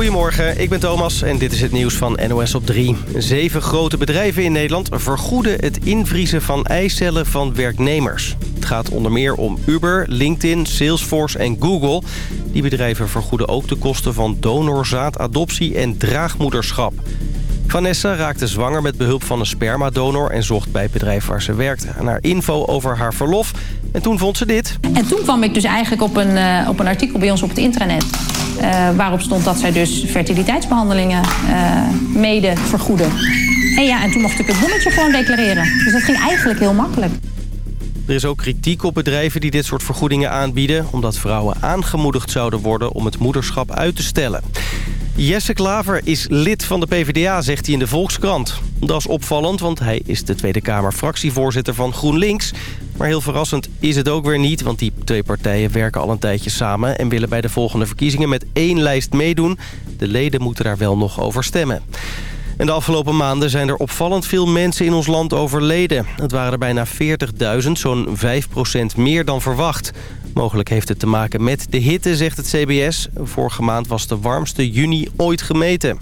Goedemorgen, ik ben Thomas en dit is het nieuws van NOS op 3. Zeven grote bedrijven in Nederland vergoeden het invriezen van eicellen van werknemers. Het gaat onder meer om Uber, LinkedIn, Salesforce en Google. Die bedrijven vergoeden ook de kosten van donorzaad, adoptie en draagmoederschap. Vanessa raakte zwanger met behulp van een spermadonor... en zocht bij het bedrijf waar ze werkt naar info over haar verlof. En toen vond ze dit. En toen kwam ik dus eigenlijk op een, uh, op een artikel bij ons op het intranet... Uh, waarop stond dat zij dus fertiliteitsbehandelingen uh, mede vergoeden. En ja, en toen mocht ik het bonnetje gewoon declareren. Dus dat ging eigenlijk heel makkelijk. Er is ook kritiek op bedrijven die dit soort vergoedingen aanbieden... omdat vrouwen aangemoedigd zouden worden om het moederschap uit te stellen. Jesse Klaver is lid van de PvdA, zegt hij in de Volkskrant. Dat is opvallend, want hij is de Tweede Kamer fractievoorzitter van GroenLinks. Maar heel verrassend is het ook weer niet, want die twee partijen werken al een tijdje samen... en willen bij de volgende verkiezingen met één lijst meedoen. De leden moeten daar wel nog over stemmen. En de afgelopen maanden zijn er opvallend veel mensen in ons land overleden. Het waren er bijna 40.000, zo'n 5% meer dan verwacht. Mogelijk heeft het te maken met de hitte, zegt het CBS. Vorige maand was de warmste juni ooit gemeten.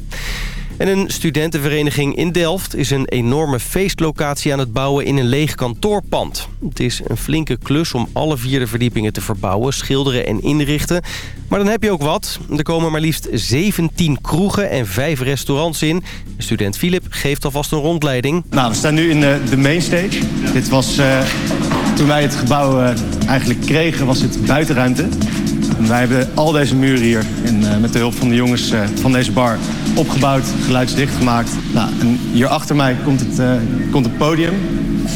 En een studentenvereniging in Delft is een enorme feestlocatie aan het bouwen in een leeg kantoorpand. Het is een flinke klus om alle vier de verdiepingen te verbouwen, schilderen en inrichten. Maar dan heb je ook wat. Er komen maar liefst 17 kroegen en 5 restaurants in. Student Philip geeft alvast een rondleiding. Nou, we staan nu in de, de mainstage. Dit was, uh, toen wij het gebouw uh, eigenlijk kregen, was het buitenruimte. Wij hebben al deze muren hier uh, met de hulp van de jongens van deze bar opgebouwd, geluidsdicht gemaakt. Nou, hier achter mij komt het, uh, komt het podium.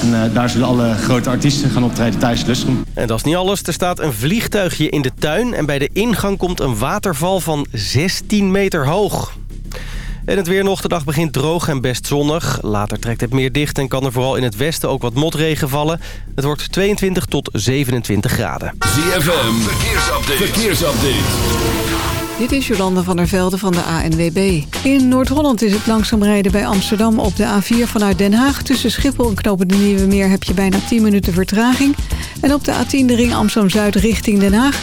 En daar zullen alle grote artiesten gaan optreden tijdens Lustrum. En dat is niet alles. Er staat een vliegtuigje in de tuin. En bij de ingang komt een waterval van 16 meter hoog. En het weer nog. De dag begint droog en best zonnig. Later trekt het meer dicht en kan er vooral in het westen ook wat motregen vallen. Het wordt 22 tot 27 graden. ZFM, verkeersupdate. verkeersupdate. Dit is Jolanda van der Velde van de ANWB. In Noord-Holland is het langzaam rijden bij Amsterdam op de A4 vanuit Den Haag. Tussen Schiphol en Knopen de Nieuwe Meer heb je bijna 10 minuten vertraging. En op de A10 de ring Amsterdam-Zuid richting Den Haag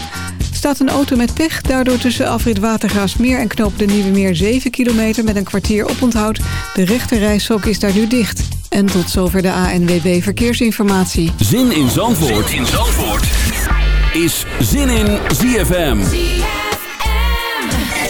staat een auto met pech. Daardoor tussen afrit Watergraafsmeer en Knopen de Nieuwe Meer 7 kilometer met een kwartier oponthoud. De rechte reishok is daar nu dicht. En tot zover de ANWB Verkeersinformatie. Zin in Zandvoort, zin in Zandvoort. is Zin in ZFM.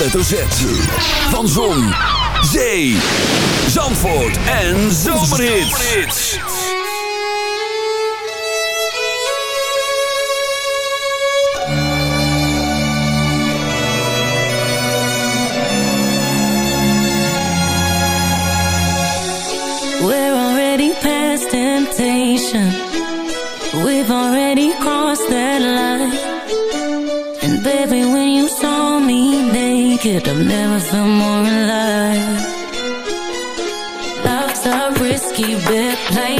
Het Z. Van Zon, Zee, Zandvoort en Zomerhits. We're already past temptation. like I've never felt more alive. Life's a risky bet, play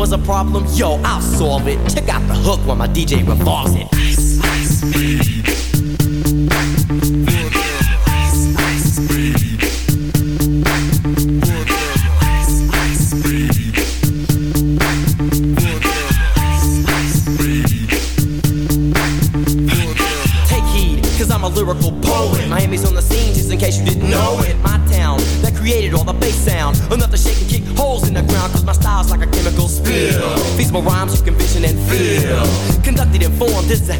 was a problem, yo, I'll solve it. Check out the hook while my DJ revolves it. Ice, ice,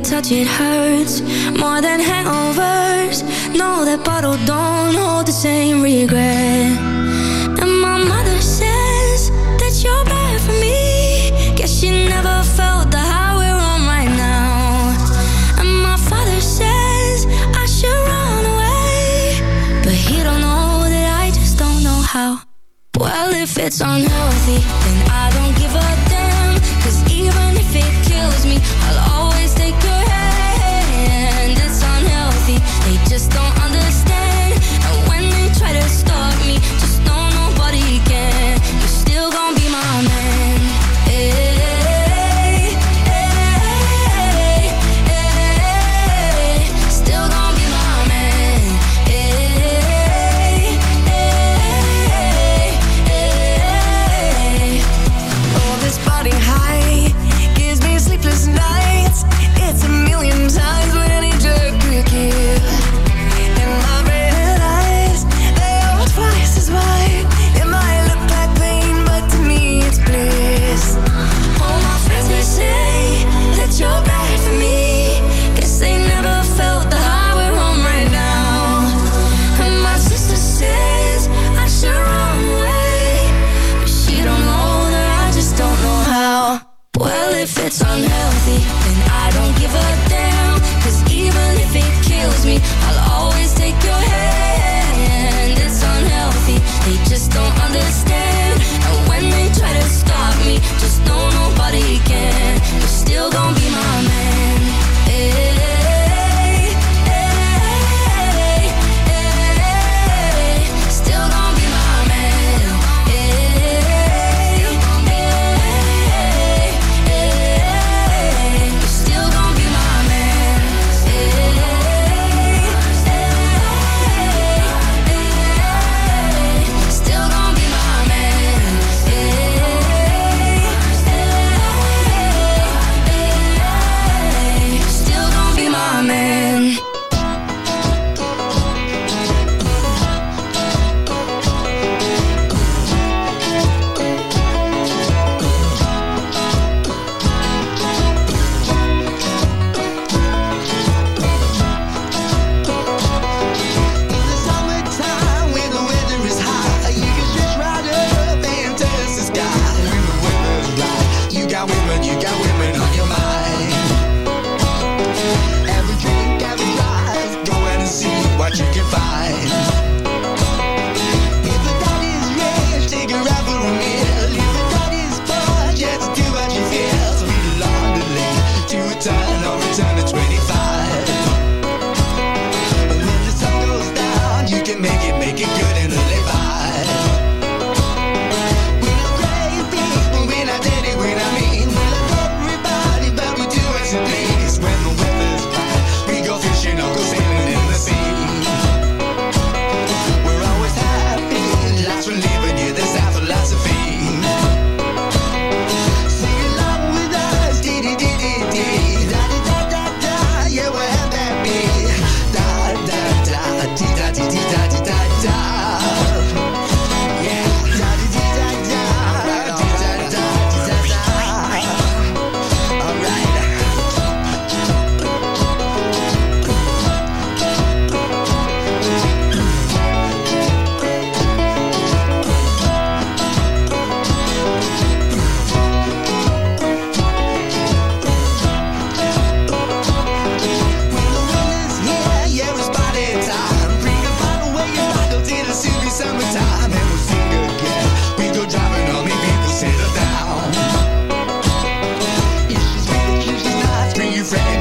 Touch, it hurts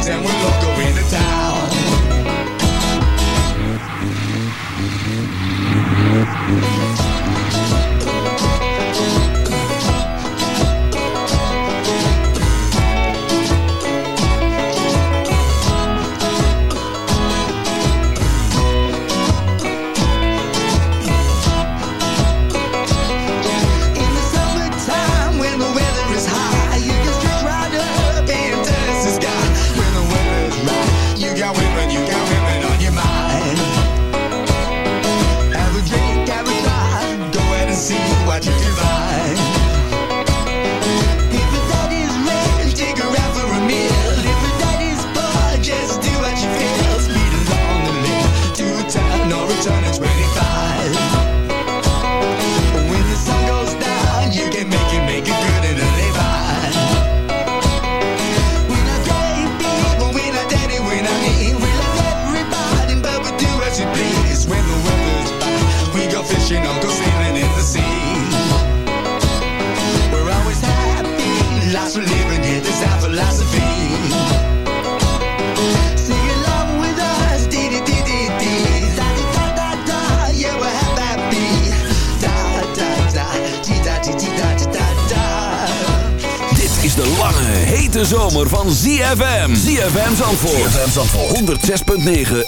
sea muy. 106.9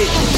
it.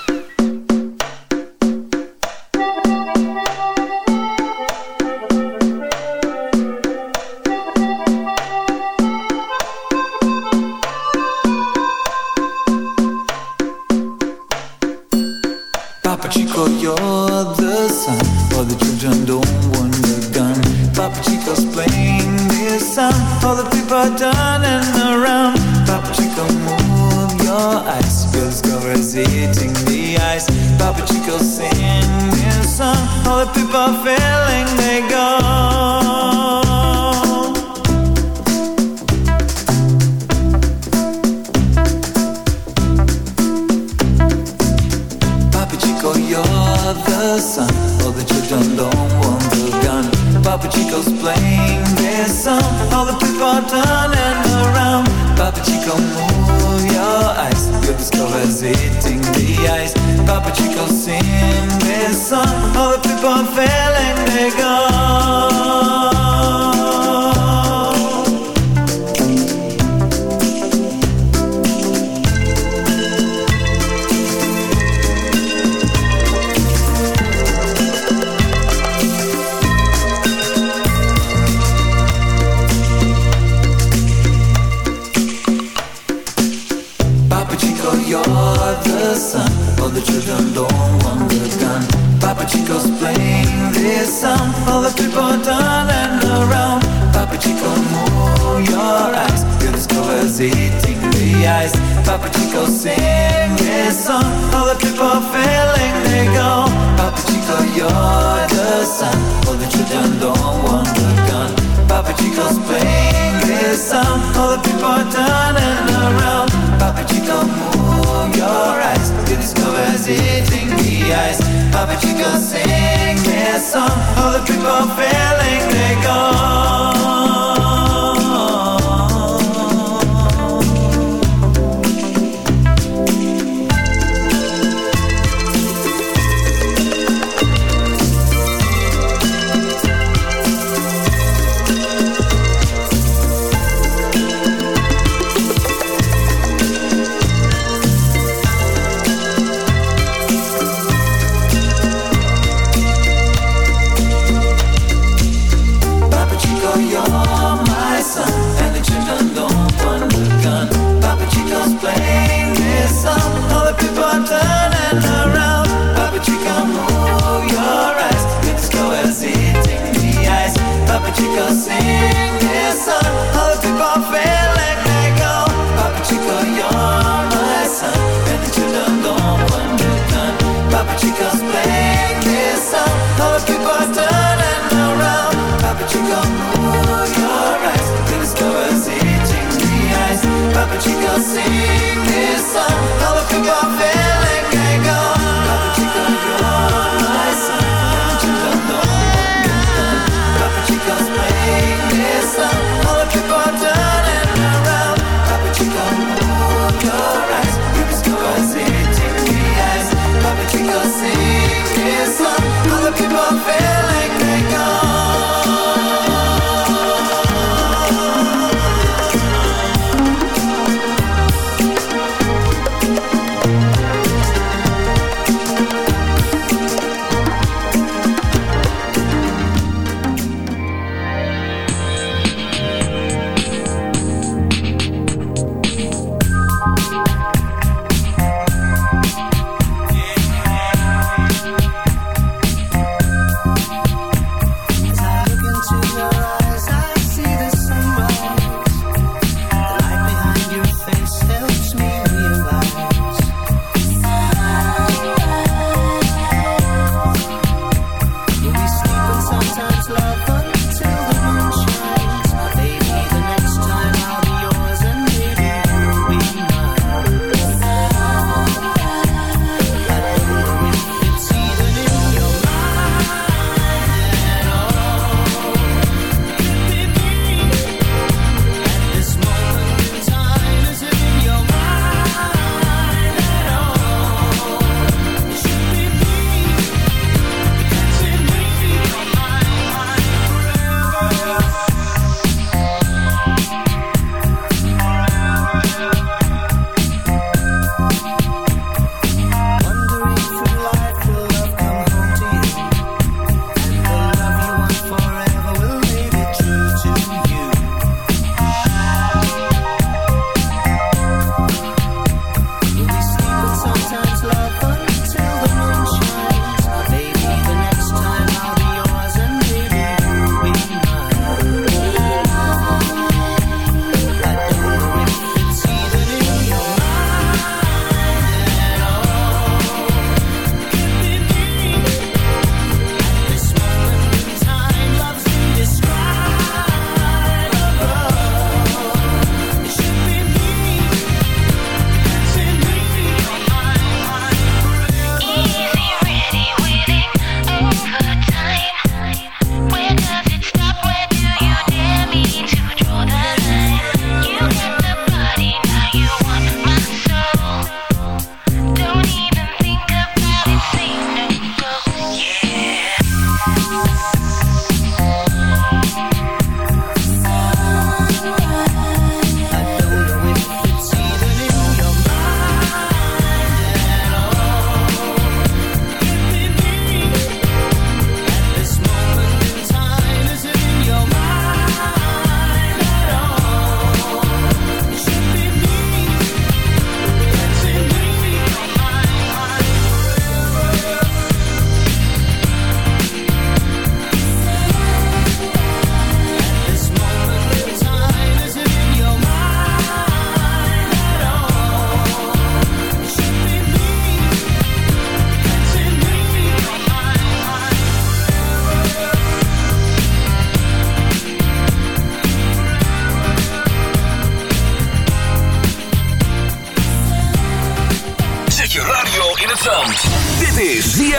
Papa Chico, sing this song All the people feel like they go Papa Chico, you're my son And the children don't want me done Papa Chico's playing this song All the people turning around Papa Chico, move your eyes The discover's itching the eyes. Papa Chico, sing this song All the people feel like they go Papa Chico, you're my son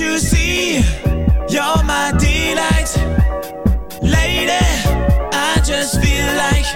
you see? You're my delight, lady. I just feel like